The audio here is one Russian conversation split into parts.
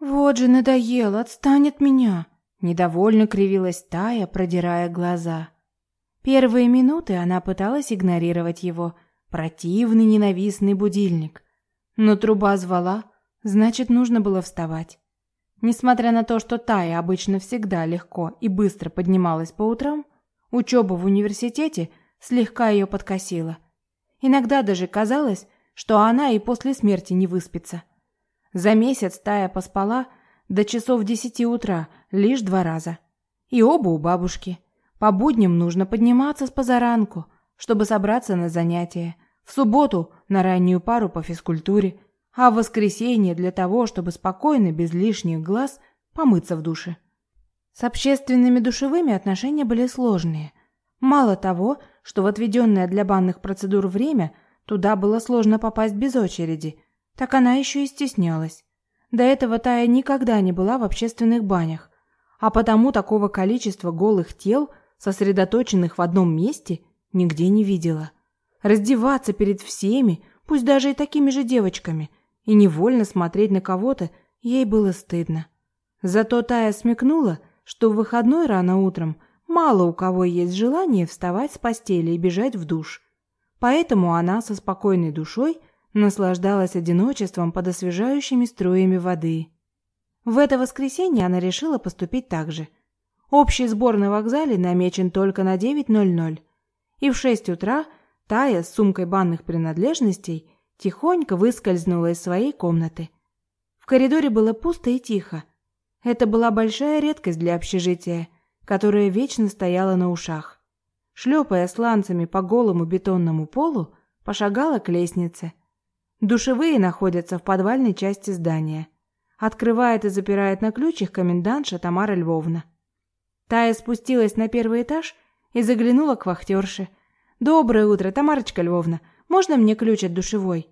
Вот же надоел, отстань от меня. Недовольно кривилась Тая, продирая глаза. Первые минуты она пыталась игнорировать его, противный ненавистный будильник. Но труба звала, значит, нужно было вставать. Несмотря на то, что Тая обычно всегда легко и быстро поднималась по утрам, учеба в университете слегка ее подкосила. Иногда даже казалось, что она и после смерти не выспится. За месяц Тая поспала до часов десяти утра лишь два раза. И оба у бабушки. По будням нужно подниматься с позаранку, чтобы собраться на занятия. В субботу на раннюю пару по физкультуре, а в воскресенье для того, чтобы спокойно, без лишних глаз, помыться в душе. С общественными душевыми отношения были сложные. Мало того, что в отведенное для банных процедур время туда было сложно попасть без очереди, так она еще и стеснялась. До этого Тая никогда не была в общественных банях, а потому такого количества голых тел, сосредоточенных в одном месте, нигде не видела. Раздеваться перед всеми, пусть даже и такими же девочками, и невольно смотреть на кого-то ей было стыдно. Зато Тая смекнула, что в выходной рано утром мало у кого есть желание вставать с постели и бежать в душ. Поэтому она со спокойной душой наслаждалась одиночеством под освежающими струями воды. В это воскресенье она решила поступить так же. Общий сбор на вокзале намечен только на 9:00, и в 6 утра Тая с сумкой банных принадлежностей тихонько выскользнула из своей комнаты. В коридоре было пусто и тихо. Это была большая редкость для общежития, которое вечно стояло на ушах. Шлепая сланцами по голому бетонному полу, пошагала к лестнице. Душевые находятся в подвальной части здания. Открывает и запирает на ключ их комендантша Тамара Львовна. Тая спустилась на первый этаж и заглянула к вахтерше. «Доброе утро, Тамарочка Львовна. Можно мне ключ от душевой?»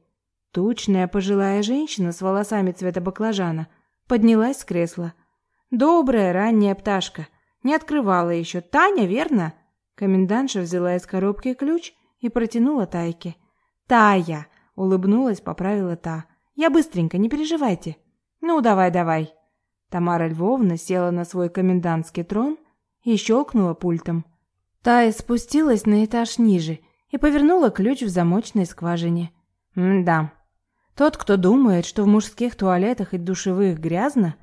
Тучная пожилая женщина с волосами цвета баклажана поднялась с кресла. «Добрая ранняя пташка. Не открывала еще. Таня, верно?» Комендантша взяла из коробки ключ и протянула Тайке. «Тая!» Улыбнулась, поправила та. Я быстренько, не переживайте. Ну, давай, давай. Тамара Львовна села на свой комендантский трон и щелкнула пультом. Тая спустилась на этаж ниже и повернула ключ в замочной скважине. М-да. Тот, кто думает, что в мужских туалетах и душевых грязно,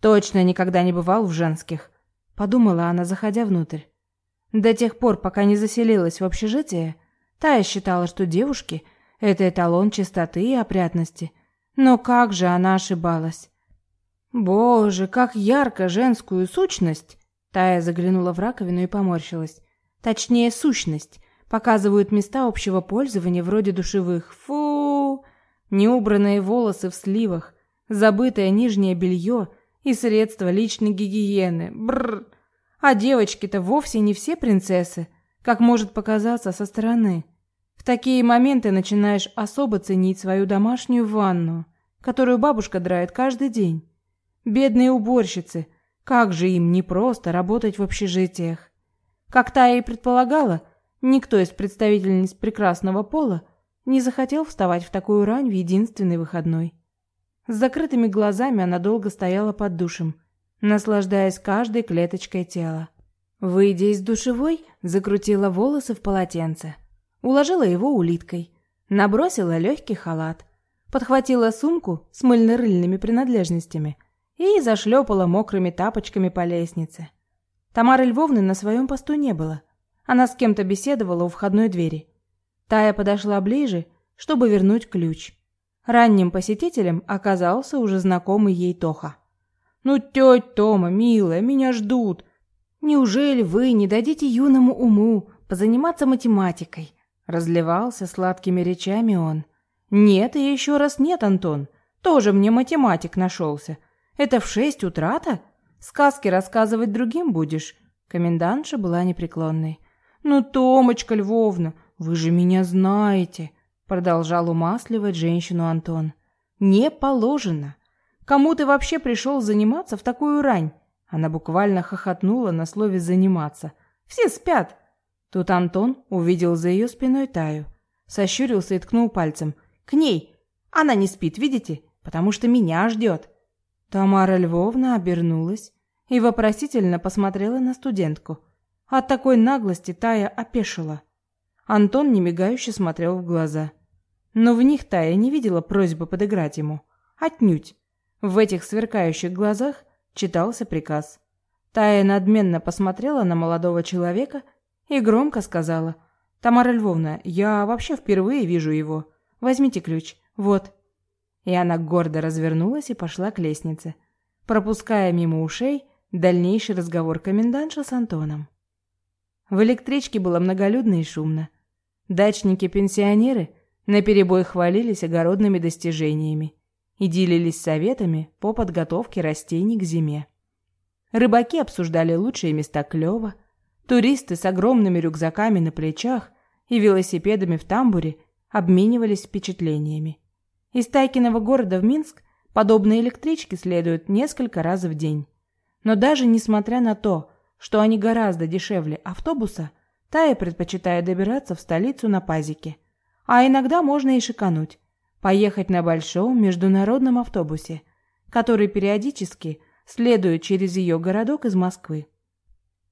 точно никогда не бывал в женских, подумала она, заходя внутрь. До тех пор, пока не заселилась в общежитие, Тая считала, что девушки – это эталон чистоты и опрятности. Но как же она ошибалась? Боже, как ярко женскую сущность! Тая заглянула в раковину и поморщилась. Точнее, сущность. Показывают места общего пользования вроде душевых. Фу! Неубранные волосы в сливах, забытое нижнее белье и средства личной гигиены. Бррр! А девочки-то вовсе не все принцессы, как может показаться со стороны. В такие моменты начинаешь особо ценить свою домашнюю ванну, которую бабушка драет каждый день. Бедные уборщицы, как же им не просто работать в общежитиях. Как та и предполагала, никто из представительниц прекрасного пола не захотел вставать в такую рань в единственный выходной. С закрытыми глазами она долго стояла под душем, наслаждаясь каждой клеточкой тела. Выйдя из душевой, закрутила волосы в полотенце уложила его улиткой, набросила легкий халат, подхватила сумку с мыльно-рыльными принадлежностями и зашлепала мокрыми тапочками по лестнице. Тамары Львовны на своем посту не было. Она с кем-то беседовала у входной двери. Тая подошла ближе, чтобы вернуть ключ. Ранним посетителем оказался уже знакомый ей Тоха. «Ну, тетя Тома, милая, меня ждут. Неужели вы не дадите юному уму позаниматься математикой?» Разливался сладкими речами он. «Нет и еще раз нет, Антон. Тоже мне математик нашелся. Это в шесть утра-то? Сказки рассказывать другим будешь?» Комендантша была непреклонной. «Ну, Томочка Львовна, вы же меня знаете!» Продолжал умасливать женщину Антон. «Не положено. Кому ты вообще пришел заниматься в такую рань?» Она буквально хохотнула на слове «заниматься». «Все спят. Тут Антон увидел за ее спиной Таю, сощурился и ткнул пальцем. «К ней! Она не спит, видите? Потому что меня ждет!» Тамара Львовна обернулась и вопросительно посмотрела на студентку. От такой наглости Тая опешила. Антон немигающе смотрел в глаза. Но в них Тая не видела просьбы подыграть ему. Отнюдь. В этих сверкающих глазах читался приказ. Тая надменно посмотрела на молодого человека и громко сказала: "Тамара Львовна, я вообще впервые вижу его. Возьмите ключ. Вот". И она гордо развернулась и пошла к лестнице, пропуская мимо ушей дальнейший разговор комендантша с Антоном. В электричке было многолюдно и шумно. Дачники-пенсионеры наперебой хвалились огородными достижениями и делились советами по подготовке растений к зиме. Рыбаки обсуждали лучшие места клёва, туристы с огромными рюкзаками на плечах и велосипедами в тамбуре обменивались впечатлениями. Из Тайкиного города в Минск подобные электрички следуют несколько раз в день. Но даже несмотря на то, что они гораздо дешевле автобуса, Тая предпочитает добираться в столицу на пазике. А иногда можно и шикануть, поехать на большом международном автобусе, который периодически следует через ее городок из Москвы.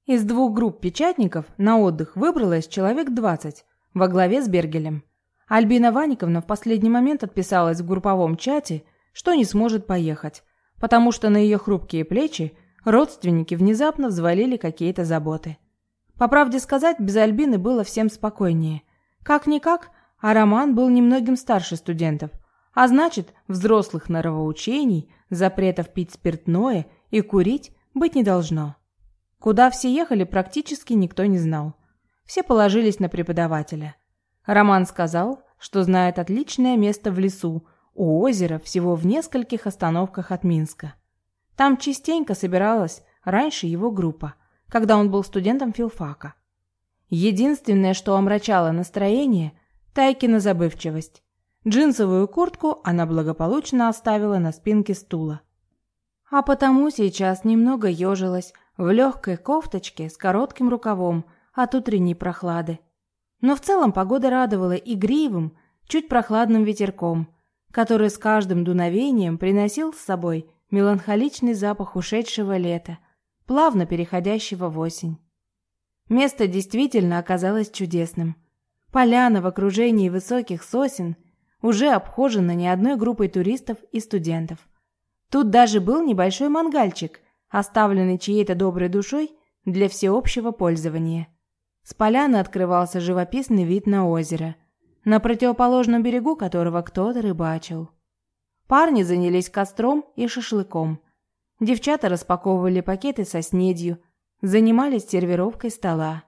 Из двух групп печатников на отдых выбралось человек 20 во главе с Бергелем. Альбина Ваниковна в последний момент отписалась в групповом чате, что не сможет поехать, потому что на ее хрупкие плечи родственники внезапно взвалили какие-то заботы. По правде сказать, без Альбины было всем спокойнее. Как-никак, а Роман был немногим старше студентов, а значит, взрослых норовоучений, запретов пить спиртное и курить быть не должно. Куда все ехали, практически никто не знал. Все положились на преподавателя. Роман сказал, что знает отличное место в лесу, у озера, всего в нескольких остановках от Минска. Там частенько собиралась раньше его группа, когда он был студентом филфака. Единственное, что омрачало настроение – Тайкина забывчивость. Джинсовую куртку она благополучно оставила на спинке стула. А потому сейчас немного ежилась в легкой кофточке с коротким рукавом от утренней прохлады. Но в целом погода радовала игривым, чуть прохладным ветерком, который с каждым дуновением приносил с собой меланхоличный запах ушедшего лета, плавно переходящего в осень. Место действительно оказалось чудесным. Поляна в окружении высоких сосен уже обхожена не одной группой туристов и студентов. Тут даже был небольшой мангальчик, оставленный чьей-то доброй душой для всеобщего пользования. С поляны открывался живописный вид на озеро, на противоположном берегу которого кто-то рыбачил. Парни занялись костром и шашлыком. Девчата распаковывали пакеты со снедью, занимались сервировкой стола.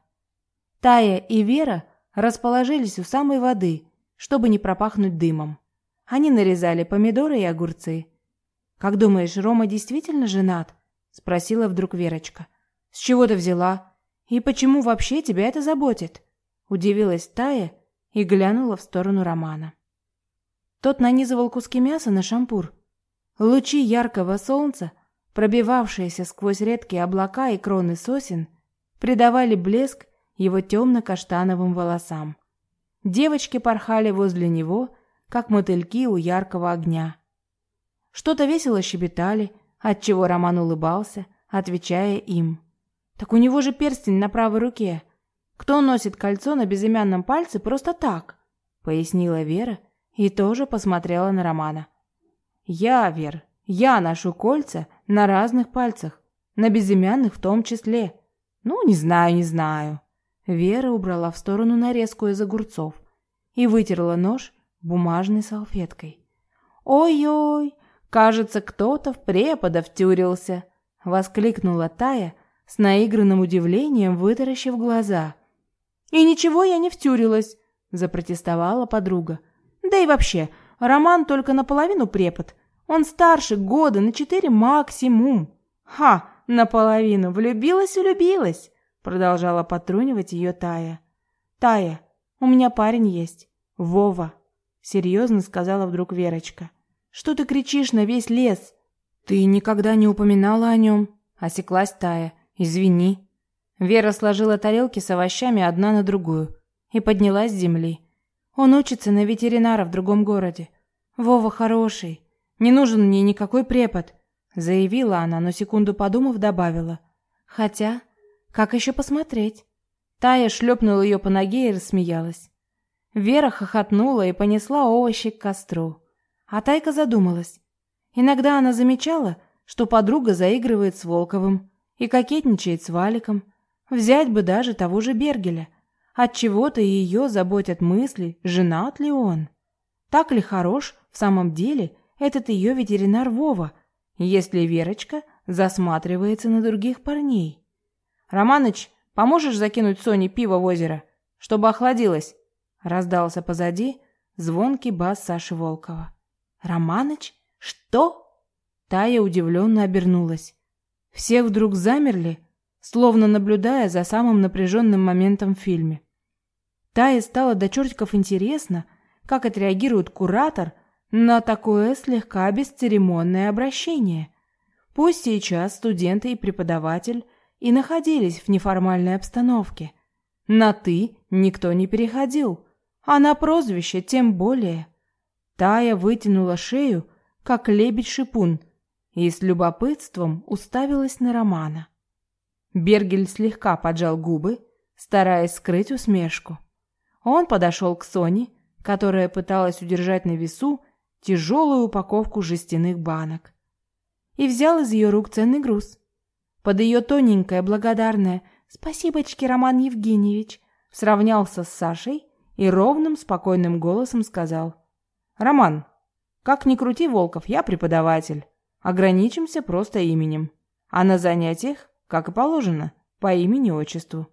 Тая и Вера расположились у самой воды, чтобы не пропахнуть дымом. Они нарезали помидоры и огурцы. «Как думаешь, Рома действительно женат?» – спросила вдруг Верочка. «С чего ты взяла?» И почему вообще тебя это заботит? Удивилась Тая и глянула в сторону Романа. Тот нанизывал куски мяса на шампур. Лучи яркого солнца, пробивавшиеся сквозь редкие облака и кроны сосен, придавали блеск его темно-каштановым волосам. Девочки порхали возле него, как мотыльки у яркого огня. Что-то весело щебетали, отчего Роман улыбался, отвечая им. Так у него же перстень на правой руке. Кто носит кольцо на безымянном пальце просто так? Пояснила Вера и тоже посмотрела на Романа. Я, Вер, я ношу кольца на разных пальцах, на безымянных в том числе. Ну, не знаю, не знаю. Вера убрала в сторону нарезку из огурцов и вытерла нож бумажной салфеткой. Ой-ой, кажется, кто-то в препода втюрился, воскликнула Тая, с наигранным удивлением вытаращив глаза. «И ничего я не втюрилась», — запротестовала подруга. «Да и вообще, Роман только наполовину препод. Он старше года на четыре максимум». «Ха, наполовину, влюбилась-влюбилась», — продолжала потрунивать ее Тая. «Тая, у меня парень есть, Вова», — серьезно сказала вдруг Верочка. «Что ты кричишь на весь лес?» «Ты никогда не упоминала о нем», — осеклась Тая. Извини. Вера сложила тарелки с овощами одна на другую и поднялась с земли. Он учится на ветеринара в другом городе. Вова хороший. Не нужен мне никакой препод. заявила она, но секунду подумав, добавила. Хотя, как еще посмотреть? Тая шлепнула ее по ноге и рассмеялась. Вера хохотнула и понесла овощи к костру. А Тайка задумалась. Иногда она замечала, что подруга заигрывает с Волковым и кокетничает с Валиком. Взять бы даже того же Бергеля. От чего-то ее заботят мысли, женат ли он. Так ли хорош в самом деле этот ее ветеринар Вова, если Верочка засматривается на других парней? Романыч, поможешь закинуть Соне пиво в озеро, чтобы охладилось? Раздался позади звонкий бас Саши Волкова. Романыч? Что? Тая удивленно обернулась. Все вдруг замерли, словно наблюдая за самым напряженным моментом в фильме. Тае стало до чертиков интересно, как отреагирует куратор на такое слегка бесцеремонное обращение. Пусть сейчас студенты и преподаватель и находились в неформальной обстановке. На «ты» никто не переходил, а на прозвище тем более. Тая вытянула шею, как лебедь-шипун, и с любопытством уставилась на Романа. Бергель слегка поджал губы, стараясь скрыть усмешку. Он подошел к Соне, которая пыталась удержать на весу тяжелую упаковку жестяных банок, и взял из ее рук ценный груз. Под ее тоненькое благодарное «Спасибочки, Роман Евгеньевич!» сравнялся с Сашей и ровным, спокойным голосом сказал «Роман, как ни крути, Волков, я преподаватель. Ограничимся просто именем. А на занятиях как и положено, по имени-отчеству.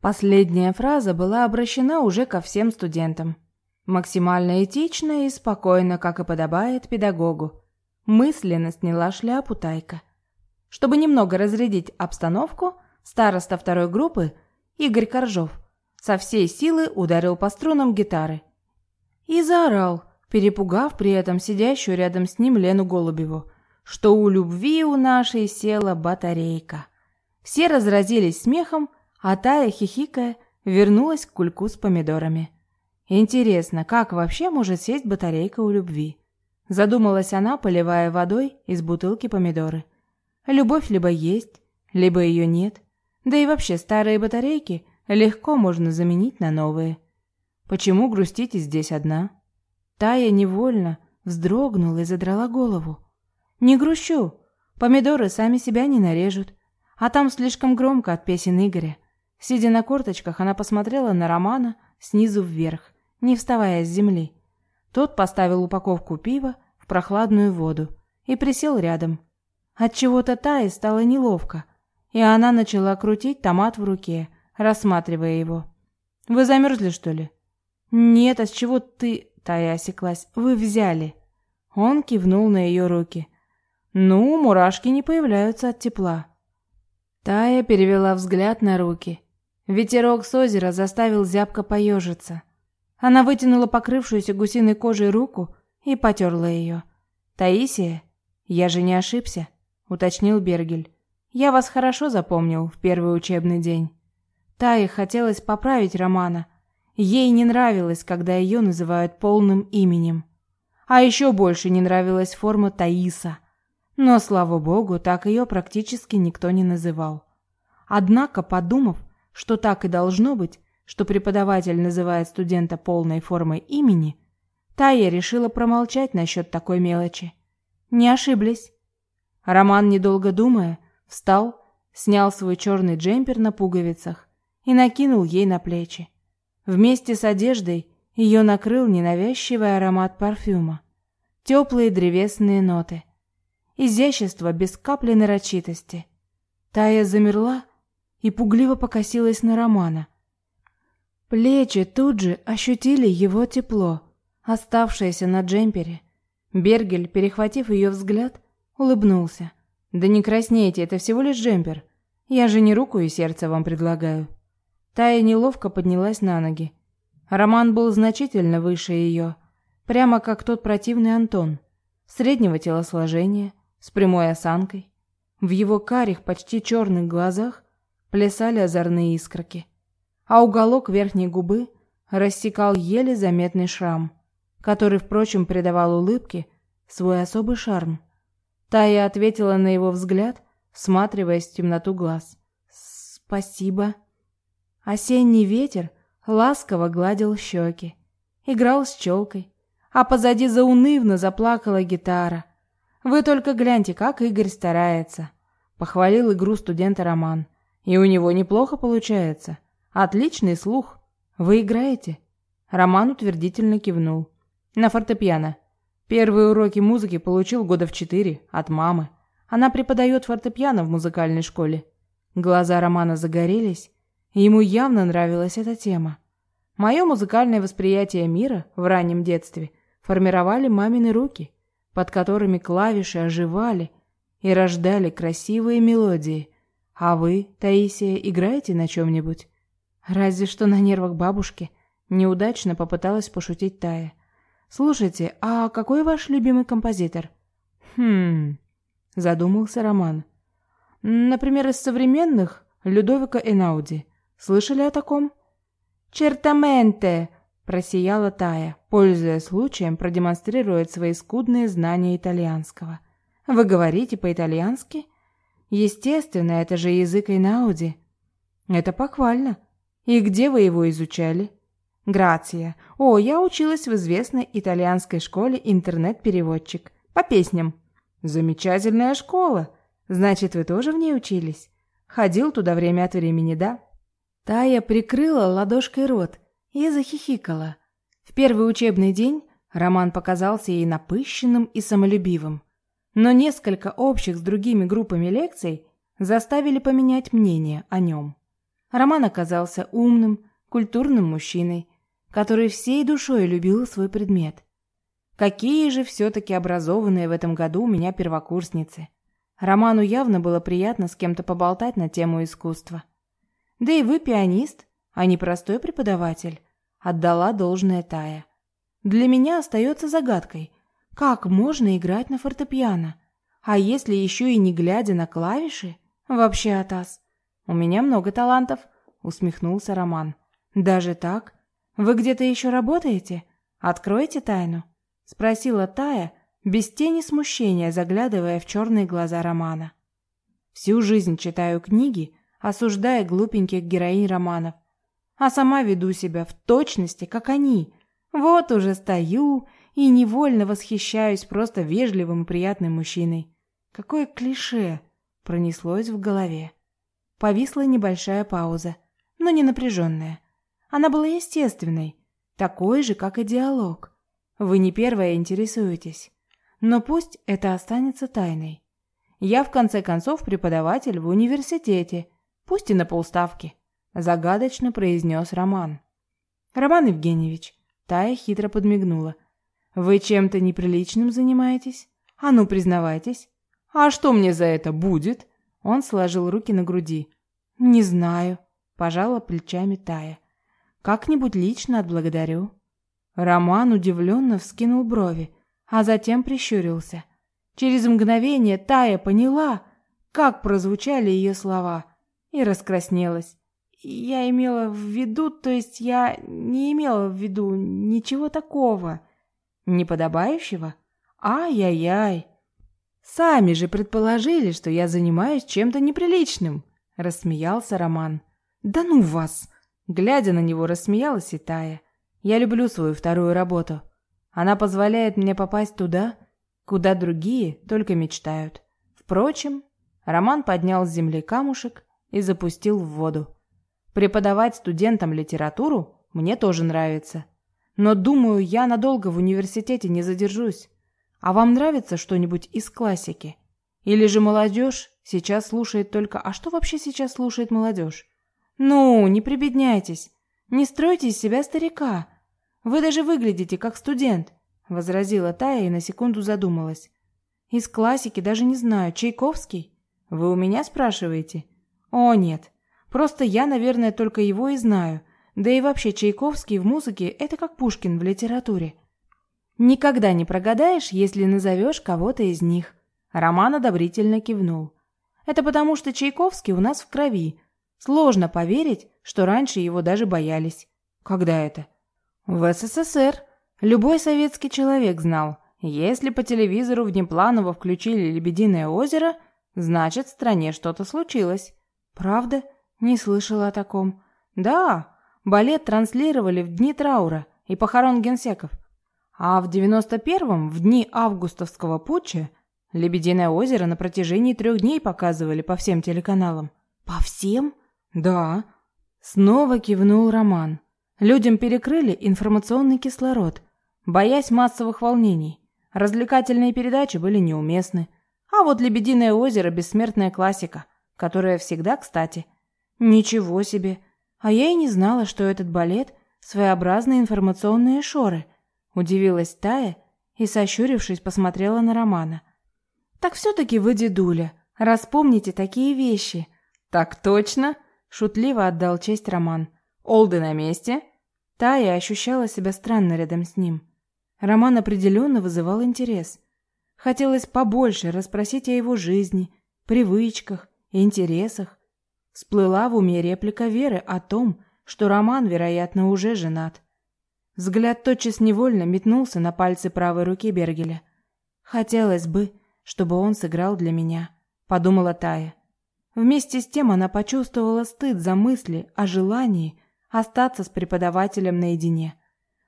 Последняя фраза была обращена уже ко всем студентам. Максимально этично и спокойно, как и подобает педагогу. Мысленно сняла шляпу Тайка. Чтобы немного разрядить обстановку, староста второй группы, Игорь Коржов, со всей силы ударил по струнам гитары. И заорал, перепугав при этом сидящую рядом с ним Лену Голубеву – что у любви у нашей села батарейка. Все разразились смехом, а Тая, хихикая, вернулась к кульку с помидорами. Интересно, как вообще может сесть батарейка у любви? Задумалась она, поливая водой из бутылки помидоры. Любовь либо есть, либо ее нет. Да и вообще старые батарейки легко можно заменить на новые. Почему грустите здесь одна? Тая невольно вздрогнула и задрала голову. Не грущу. Помидоры сами себя не нарежут. А там слишком громко от песен Игоря. Сидя на корточках, она посмотрела на Романа снизу вверх, не вставая с земли. Тот поставил упаковку пива в прохладную воду и присел рядом. От чего-то Тае стало неловко, и она начала крутить томат в руке, рассматривая его. Вы замерзли, что ли? Нет, а с чего ты, Тая осеклась. Вы взяли. Он кивнул на ее руки. Ну, мурашки не появляются от тепла. Тая перевела взгляд на руки. Ветерок с озера заставил зябко поежиться. Она вытянула покрывшуюся гусиной кожей руку и потерла ее. «Таисия, я же не ошибся», — уточнил Бергель. «Я вас хорошо запомнил в первый учебный день». Тае хотелось поправить Романа. Ей не нравилось, когда ее называют полным именем. А еще больше не нравилась форма Таиса — но, слава богу, так ее практически никто не называл. Однако, подумав, что так и должно быть, что преподаватель называет студента полной формой имени, Тая решила промолчать насчет такой мелочи. Не ошиблись. Роман, недолго думая, встал, снял свой черный джемпер на пуговицах и накинул ей на плечи. Вместе с одеждой ее накрыл ненавязчивый аромат парфюма, теплые древесные ноты изящество без капли нарочитости. Тая замерла и пугливо покосилась на Романа. Плечи тут же ощутили его тепло, оставшееся на джемпере. Бергель, перехватив ее взгляд, улыбнулся. «Да не краснейте, это всего лишь джемпер. Я же не руку и сердце вам предлагаю». Тая неловко поднялась на ноги. Роман был значительно выше ее, прямо как тот противный Антон, среднего телосложения, с прямой осанкой. В его карих, почти черных глазах плясали озорные искорки, а уголок верхней губы рассекал еле заметный шрам, который, впрочем, придавал улыбке свой особый шарм. Тая ответила на его взгляд, всматриваясь в темноту глаз. «Спасибо». Осенний ветер ласково гладил щеки, играл с челкой, а позади заунывно заплакала гитара. «Вы только гляньте, как Игорь старается», — похвалил игру студента Роман. «И у него неплохо получается. Отличный слух. Вы играете?» Роман утвердительно кивнул. «На фортепиано. Первые уроки музыки получил года в четыре от мамы. Она преподает фортепиано в музыкальной школе». Глаза Романа загорелись, ему явно нравилась эта тема. Мое музыкальное восприятие мира в раннем детстве формировали мамины руки, под которыми клавиши оживали и рождали красивые мелодии. А вы, Таисия, играете на чем-нибудь? Разве что на нервах бабушки. Неудачно попыталась пошутить Тая. Слушайте, а какой ваш любимый композитор? Хм, задумался Роман. Например, из современных Людовика Энауди. Слышали о таком? Чертаменте, просияла Тая, пользуясь случаем, продемонстрирует свои скудные знания итальянского. Вы говорите по-итальянски? Естественно, это же язык Инауди. Это похвально. И где вы его изучали? Грация. О, я училась в известной итальянской школе интернет-переводчик. По песням. Замечательная школа. Значит, вы тоже в ней учились? Ходил туда время от времени, да? Тая прикрыла ладошкой рот и захихикала. В первый учебный день Роман показался ей напыщенным и самолюбивым. Но несколько общих с другими группами лекций заставили поменять мнение о нем. Роман оказался умным, культурным мужчиной, который всей душой любил свой предмет. Какие же все-таки образованные в этом году у меня первокурсницы. Роману явно было приятно с кем-то поболтать на тему искусства. Да и вы пианист, а не простой преподаватель, отдала должное Тая. Для меня остается загадкой, как можно играть на фортепиано, а если еще и не глядя на клавиши? Вообще, Атас, у меня много талантов, усмехнулся Роман. Даже так? Вы где-то еще работаете? Откройте тайну, спросила Тая, без тени смущения заглядывая в черные глаза Романа. Всю жизнь читаю книги, осуждая глупеньких героинь романов, а сама веду себя в точности, как они. Вот уже стою и невольно восхищаюсь просто вежливым и приятным мужчиной. Какое клише пронеслось в голове. Повисла небольшая пауза, но не напряженная. Она была естественной, такой же, как и диалог. Вы не первая интересуетесь. Но пусть это останется тайной. Я, в конце концов, преподаватель в университете, пусть и на полставки, загадочно произнес Роман. Роман Евгеньевич, Тая хитро подмигнула. Вы чем-то неприличным занимаетесь? А ну, признавайтесь. А что мне за это будет? Он сложил руки на груди. Не знаю, пожала плечами Тая. Как-нибудь лично отблагодарю. Роман удивленно вскинул брови, а затем прищурился. Через мгновение Тая поняла, как прозвучали ее слова, и раскраснелась. Я имела в виду, то есть я не имела в виду ничего такого неподобающего. Ай-яй-яй. Сами же предположили, что я занимаюсь чем-то неприличным, рассмеялся Роман. Да ну вас, глядя на него, рассмеялась и Тая. Я люблю свою вторую работу. Она позволяет мне попасть туда, куда другие только мечтают. Впрочем, Роман поднял с земли камушек и запустил в воду. Преподавать студентам литературу мне тоже нравится. Но, думаю, я надолго в университете не задержусь. А вам нравится что-нибудь из классики? Или же молодежь сейчас слушает только... А что вообще сейчас слушает молодежь? Ну, не прибедняйтесь. Не стройте из себя старика. Вы даже выглядите как студент, возразила Тая и на секунду задумалась. Из классики даже не знаю, Чайковский? Вы у меня спрашиваете? О, нет. Просто я, наверное, только его и знаю. Да и вообще Чайковский в музыке – это как Пушкин в литературе. Никогда не прогадаешь, если назовешь кого-то из них. Роман одобрительно кивнул. Это потому, что Чайковский у нас в крови. Сложно поверить, что раньше его даже боялись. Когда это? В СССР. Любой советский человек знал. Если по телевизору внепланово включили «Лебединое озеро», значит, в стране что-то случилось. Правда? Не слышала о таком. Да, балет транслировали в дни траура и похорон генсеков. А в 91-м, в дни августовского путча, «Лебединое озеро» на протяжении трех дней показывали по всем телеканалам. По всем? Да. Снова кивнул Роман. Людям перекрыли информационный кислород, боясь массовых волнений. Развлекательные передачи были неуместны. А вот «Лебединое озеро» — бессмертная классика, которая всегда кстати. Ничего себе! А я и не знала, что этот балет — своеобразные информационные шоры. Удивилась Тая и, сощурившись, посмотрела на Романа. «Так все-таки вы дедуля, раз помните такие вещи». «Так точно!» — шутливо отдал честь Роман. «Олды на месте?» Тая ощущала себя странно рядом с ним. Роман определенно вызывал интерес. Хотелось побольше расспросить о его жизни, привычках интересах. Всплыла в уме реплика Веры о том, что Роман, вероятно, уже женат. Взгляд тотчас невольно метнулся на пальцы правой руки Бергеля. «Хотелось бы, чтобы он сыграл для меня», — подумала Тая. Вместе с тем она почувствовала стыд за мысли о желании остаться с преподавателем наедине.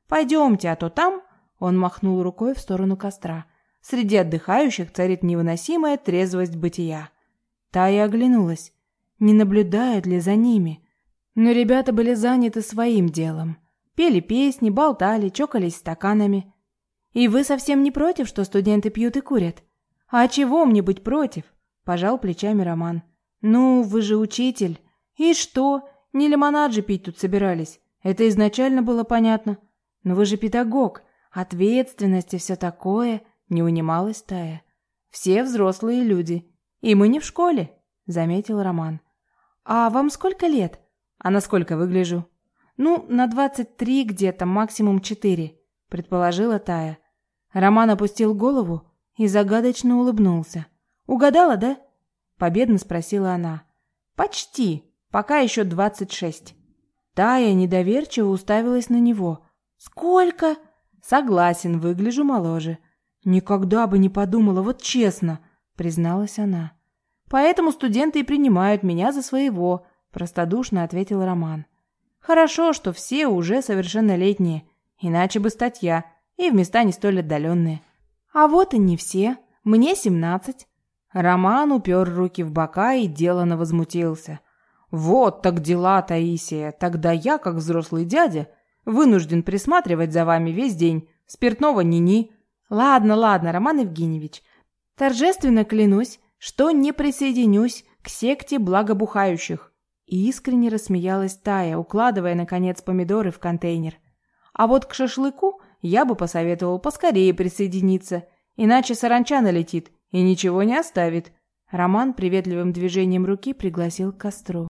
«Пойдемте, а то там он махнул рукой в сторону костра. Среди отдыхающих царит невыносимая трезвость бытия. Тая оглянулась, не наблюдают ли за ними. Но ребята были заняты своим делом. Пели песни, болтали, чокались стаканами. «И вы совсем не против, что студенты пьют и курят?» «А чего мне быть против?» – пожал плечами Роман. «Ну, вы же учитель. И что? Не лимонад же пить тут собирались. Это изначально было понятно. Но вы же педагог. Ответственность и все такое, не унималась Тая. Все взрослые люди. И мы не в школе, заметил Роман. А вам сколько лет? А на сколько выгляжу? Ну, на двадцать три где-то, максимум четыре, предположила Тая. Роман опустил голову и загадочно улыбнулся. Угадала, да? победно спросила она. Почти. Пока еще двадцать шесть. Тая недоверчиво уставилась на него. Сколько? Согласен, выгляжу моложе. Никогда бы не подумала, вот честно, призналась она. Поэтому студенты и принимают меня за своего, простодушно ответил Роман. Хорошо, что все уже совершеннолетние, иначе бы статья, и в места не столь отдаленные. А вот и не все. Мне семнадцать. Роман упер руки в бока и делано возмутился. Вот так дела, Таисия. Тогда я, как взрослый дядя, Вынужден присматривать за вами весь день. Спиртного ни-ни. Ладно, ладно, Роман Евгеньевич. Торжественно клянусь, что не присоединюсь к секте благобухающих. И искренне рассмеялась Тая, укладывая, наконец, помидоры в контейнер. А вот к шашлыку я бы посоветовал поскорее присоединиться, иначе саранча налетит и ничего не оставит. Роман приветливым движением руки пригласил к костру.